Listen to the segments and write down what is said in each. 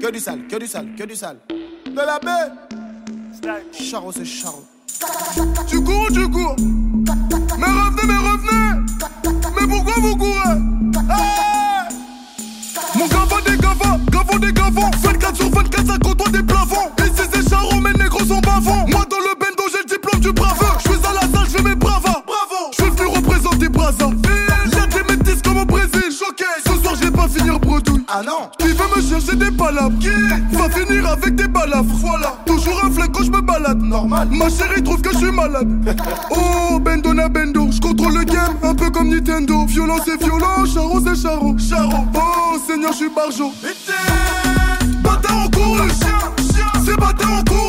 que du sale, que du sale, que du sale. De la baie. Charo, c'est charo. Tu cours ou tu cours Mais revenez, mais revenez Mais pourquoi vous courez? Mon gavant des gavants, gavant des gavants Ah non Qui veut me chercher des palabres Qui va finir avec des balafres Voilà Toujours un flingue quand je me balade Normal. Ma chérie trouve que je suis malade. Oh, bendo na bendo. Je contrôle le game, un peu comme Nintendo. Violent c'est violent, charo c'est charo. Charo. Oh, Seigneur, je suis barjo. Bâtard en couru. C'est bâtard en couru.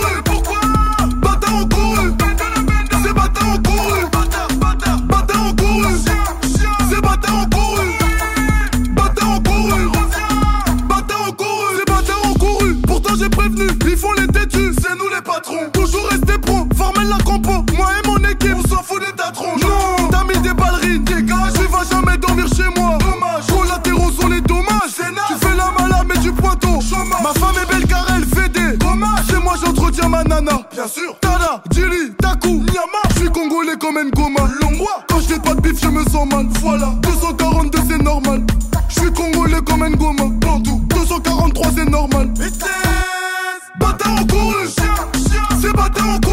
Ma nana. Bien sûr. Tada, Djili, Taku, Nyama. Je suis congolais comme Ngoma. Longwa. Quand j'ai pas de bif, je me sens mal. Voilà, 242 c'est normal. Je suis congolais comme Ngoma. Bantou, 243 c'est normal. Bâtard en couru. C'est bâtard en couru.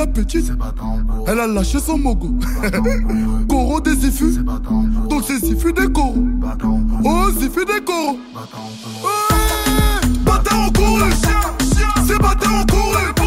la petite. Elle a lâché son mogo. Coro des ifus. Donc c'est sifu des coraux. Oh, sifu des coraux. Bâtard en cours, c'est bâtard en cours.